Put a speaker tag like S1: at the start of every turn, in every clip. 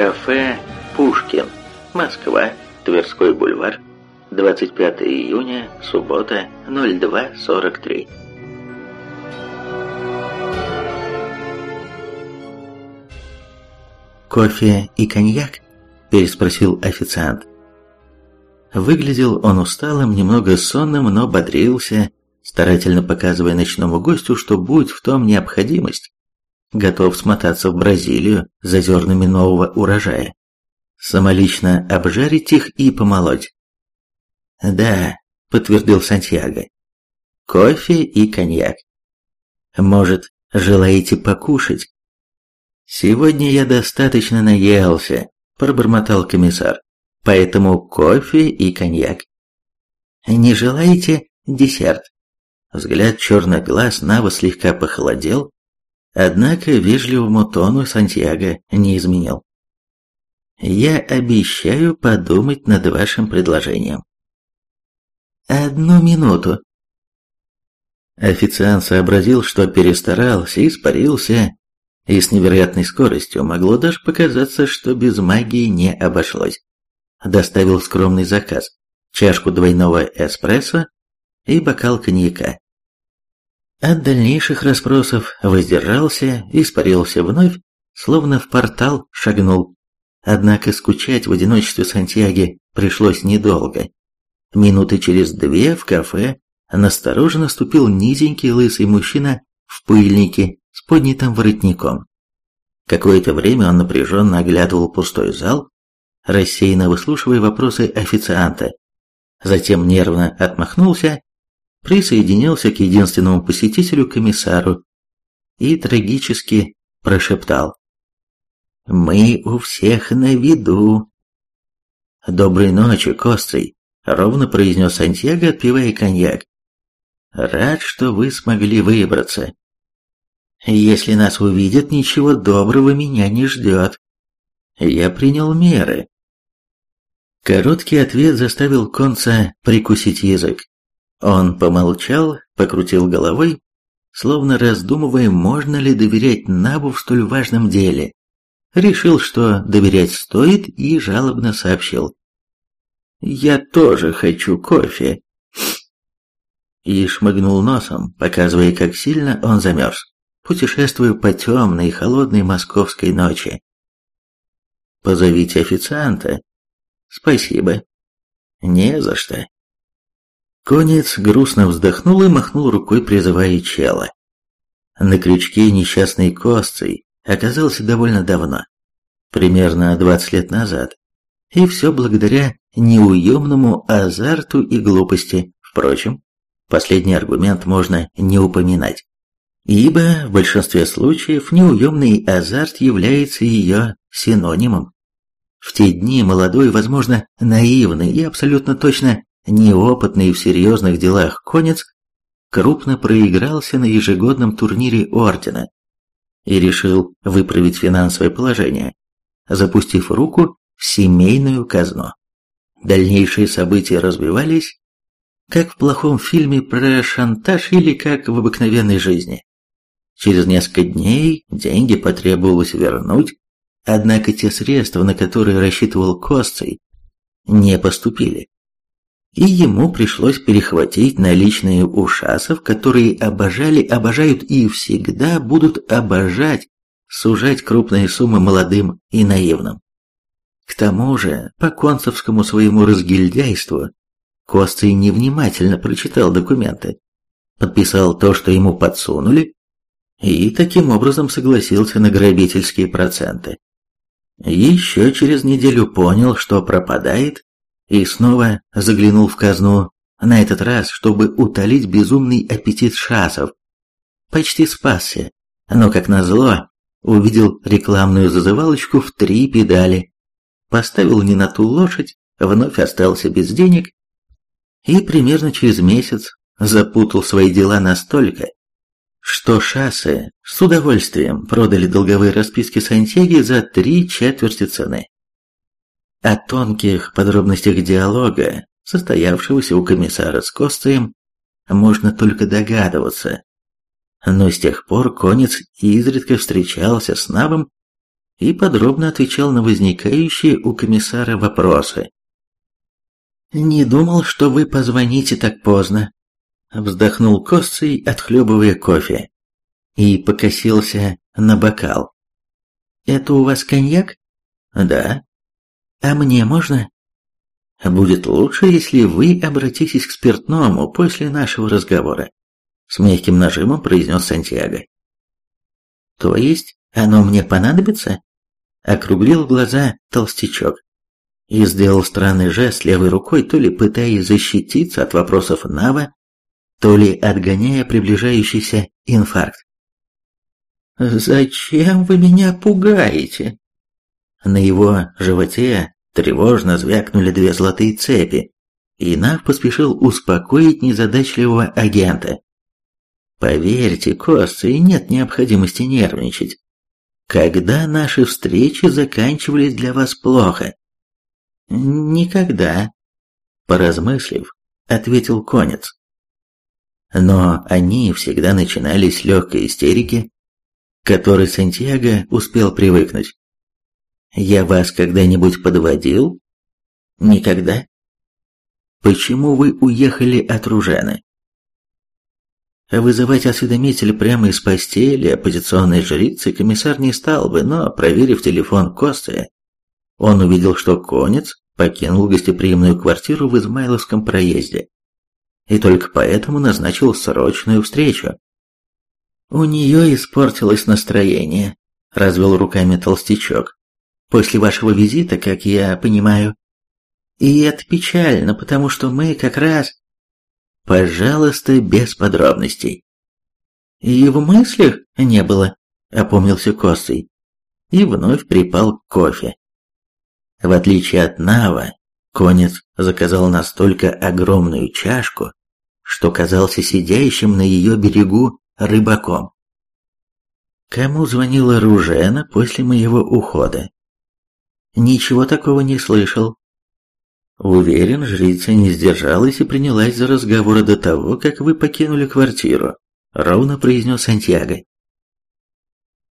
S1: Кафе «Пушкин», Москва, Тверской бульвар, 25 июня, суббота, 02.43.
S2: «Кофе и коньяк?» – переспросил официант. Выглядел он усталым, немного сонным, но бодрился, старательно показывая ночному гостю, что будь в том необходимость, готов смотаться в Бразилию за зернами нового урожая. Самолично обжарить их и помолоть. «Да», — подтвердил Сантьяго. «Кофе и коньяк. Может, желаете покушать?» «Сегодня я достаточно наелся», — пробормотал комиссар. «Поэтому кофе и коньяк». «Не желаете десерт?» Взгляд черных глаз Нава слегка похолодел, однако вежливому тону Сантьяго не изменил. «Я обещаю подумать над вашим предложением». «Одну минуту». Официант сообразил, что перестарался, испарился, и с невероятной скоростью могло даже показаться, что без магии не обошлось. Доставил скромный заказ, чашку двойного эспрессо и бокал коньяка. От дальнейших расспросов воздержался, испарился вновь, словно в портал шагнул. Однако скучать в одиночестве Сантьяги пришлось недолго. Минуты через две в кафе настороженно ступил низенький лысый мужчина в пыльнике с поднятым воротником. Какое-то время он напряженно оглядывал пустой зал, рассеянно выслушивая вопросы официанта. Затем нервно отмахнулся, присоединился к единственному посетителю комиссару и трагически прошептал. «Мы у всех на виду». «Доброй ночи, Кострый», — ровно произнес Сантьяго, отпивая коньяк. «Рад, что вы смогли выбраться. Если нас увидят, ничего доброго меня не ждет. Я принял меры». Короткий ответ заставил Конца прикусить язык. Он помолчал, покрутил головой, словно раздумывая, можно ли доверять Набу в столь важном деле. Решил, что доверять стоит, и жалобно сообщил. «Я тоже хочу кофе». И шмыгнул носом, показывая, как сильно он замерз, путешествуя по темной и холодной московской ночи. «Позовите официанта». «Спасибо». «Не за что». Конец грустно вздохнул и махнул рукой, призывая чела. На крючке несчастной косцей оказался довольно давно, примерно 20 лет назад, и все благодаря неуемному азарту и глупости. Впрочем, последний аргумент можно не упоминать, ибо в большинстве случаев неуемный азарт является ее синонимом. В те дни молодой, возможно, наивный и абсолютно точно неопытный в серьезных делах конец крупно проигрался на ежегодном турнире Ордена и решил выправить финансовое положение, запустив руку в семейную казну. Дальнейшие события развивались, как в плохом фильме про шантаж или как в обыкновенной жизни. Через несколько дней деньги потребовалось вернуть, однако те средства, на которые рассчитывал Косцей, не поступили и ему пришлось перехватить наличные у шасов, которые обожали, обожают и всегда будут обожать, сужать крупные суммы молодым и наивным. К тому же, по концевскому своему разгильдяйству, Косций невнимательно прочитал документы, подписал то, что ему подсунули, и таким образом согласился на грабительские проценты. Еще через неделю понял, что пропадает, и снова заглянул в казну, на этот раз, чтобы утолить безумный аппетит шасов. Почти спасся, но, как назло, увидел рекламную зазывалочку в три педали, поставил не на ту лошадь, вновь остался без денег и примерно через месяц запутал свои дела настолько, что шассы с удовольствием продали долговые расписки Сантьяги за три четверти цены. О тонких подробностях диалога, состоявшегося у комиссара с Костаем, можно только догадываться. Но с тех пор Конец изредка встречался с Навом и подробно отвечал на возникающие у комиссара вопросы. «Не думал, что вы позвоните так поздно», — вздохнул Косций, отхлебывая кофе, и покосился на бокал. «Это у вас коньяк?» «Да». «А мне можно?» «Будет лучше, если вы обратитесь к спиртному после нашего разговора», с мягким нажимом произнес Сантьяго. «То есть оно мне понадобится?» Округлил глаза толстячок и сделал странный жест левой рукой, то ли пытаясь защититься от вопросов Нава, то ли отгоняя приближающийся инфаркт. «Зачем вы меня пугаете?» На его животе тревожно звякнули две золотые цепи, и Нав поспешил успокоить незадачливого агента. «Поверьте, Косцы, нет необходимости нервничать. Когда наши встречи заканчивались для вас плохо?» «Никогда», — поразмыслив, ответил конец. Но они всегда начинались с легкой истерики, к которой Сантьяго успел привыкнуть. «Я вас когда-нибудь подводил?» «Никогда». «Почему вы уехали от Ружаны?» Вызывать осведомителя прямо из постели оппозиционной жрицы комиссар не стал бы, но, проверив телефон Косты, он увидел, что конец покинул гостеприимную квартиру в Измайловском проезде и только поэтому назначил срочную встречу. У нее испортилось настроение, развел руками толстячок. После вашего визита, как я понимаю. И это печально, потому что мы как раз... Пожалуйста, без подробностей. И в мыслях не было, опомнился Косый. И вновь припал к кофе. В отличие от Нава, конец заказал настолько огромную чашку, что казался сидящим на ее берегу рыбаком. Кому звонила Ружена после моего ухода? Ничего такого не слышал. Уверен, жрица не сдержалась и принялась за разговор до того, как вы покинули квартиру, ровно произнес Сантьяго.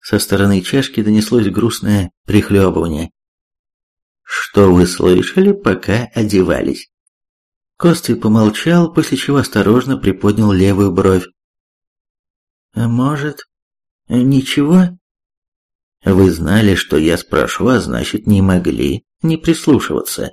S2: Со стороны чашки донеслось грустное прихлебывание. Что вы слышали, пока одевались? Костый помолчал, после чего осторожно приподнял левую бровь. «А «Может, ничего?» «Вы знали, что я спрошу, а значит, не могли не прислушиваться».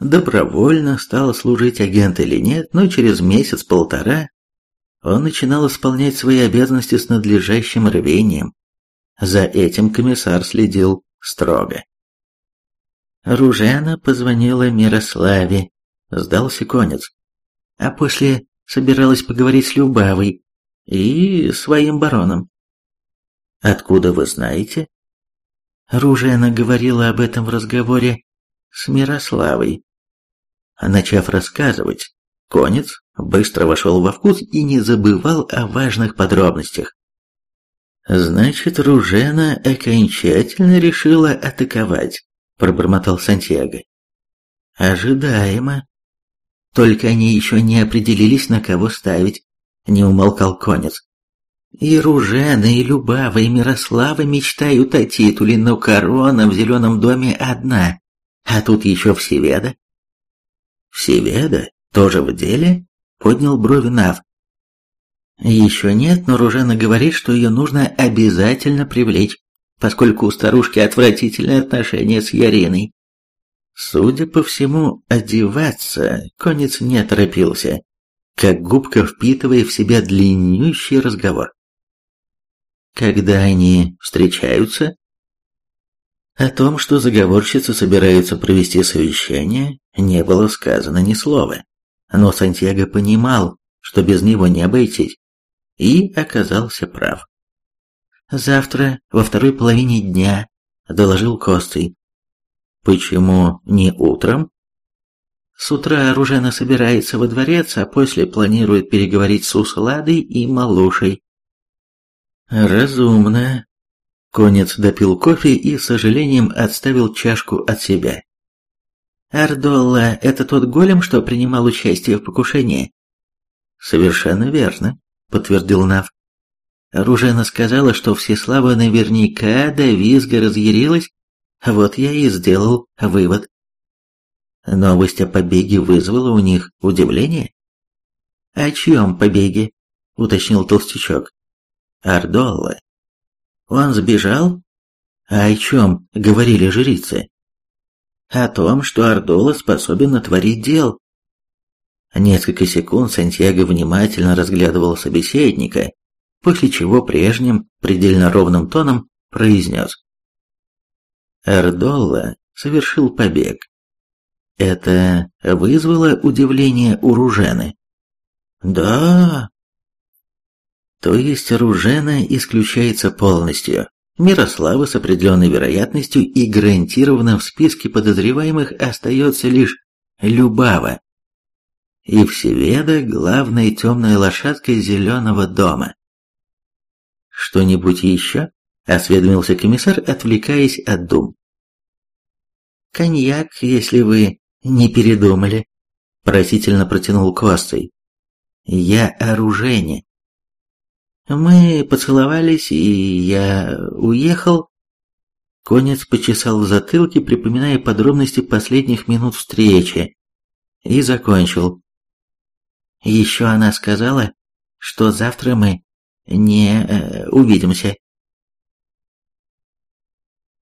S2: Добровольно стал служить агент или нет, но через месяц-полтора он начинал исполнять свои обязанности с надлежащим рвением. За этим комиссар следил строго. Ружена позвонила Мирославе, сдался конец. А после собиралась поговорить с Любавой и своим бароном. Откуда вы знаете? Ружена говорила об этом в разговоре с Мирославой. Начав рассказывать, конец быстро вошел во вкус и не забывал о важных подробностях. «Значит, Ружена окончательно решила атаковать», — пробормотал Сантьяго. «Ожидаемо», только они еще не определились, на кого ставить, не умолкал конец. И Ружена, и Любава, и Мирослава мечтают о титуле, но корона в зеленом доме одна. А тут еще Всеведа. Всеведа? Тоже в деле? Поднял брови Нав. Еще нет, но Ружена говорит, что ее нужно обязательно привлечь, поскольку у старушки отвратительные отношения с Яриной. Судя по всему, одеваться конец не торопился, как губка впитывая в себя длиннющий разговор. Когда они встречаются? О том, что заговорщицы собираются провести совещание, не было сказано ни слова. Но Сантьяго понимал, что без него не обойтись, и оказался прав. «Завтра, во второй половине дня», — доложил Костый, Почему не утром? С утра Ружена собирается во дворец, а после планирует переговорить с Усладой и Малушей. Разумно. Конец допил кофе и, с сожалением, отставил чашку от себя. Ардолла — это тот голем, что принимал участие в покушении? Совершенно верно, подтвердил Нав. Ружена сказала, что Всеслава наверняка до визга разъярилась, вот я и сделал вывод. Новость о побеге вызвала у них удивление. «О чьем побеге?» — уточнил толстячок. «Ардолла». «Он сбежал?» «А о чем?» — говорили жрицы. «О том, что Ардола способен натворить дел». Несколько секунд Сантьяго внимательно разглядывал собеседника, после чего прежним, предельно ровным тоном произнес. Ардолла совершил побег. Это вызвало удивление у Ружены. «Да...» То есть Ружена исключается полностью. Мирослава с определенной вероятностью и гарантированно в списке подозреваемых остается лишь Любава. И Всеведа – главная темная лошадка зеленого дома. «Что-нибудь еще?» – осведомился комиссар, отвлекаясь от дум. «Коньяк, если вы не передумали», – просительно протянул Костей. «Я оружейник. Мы поцеловались, и я уехал. Конец почесал в затылке, припоминая подробности последних минут встречи, и закончил. Еще она сказала, что завтра мы не э, увидимся.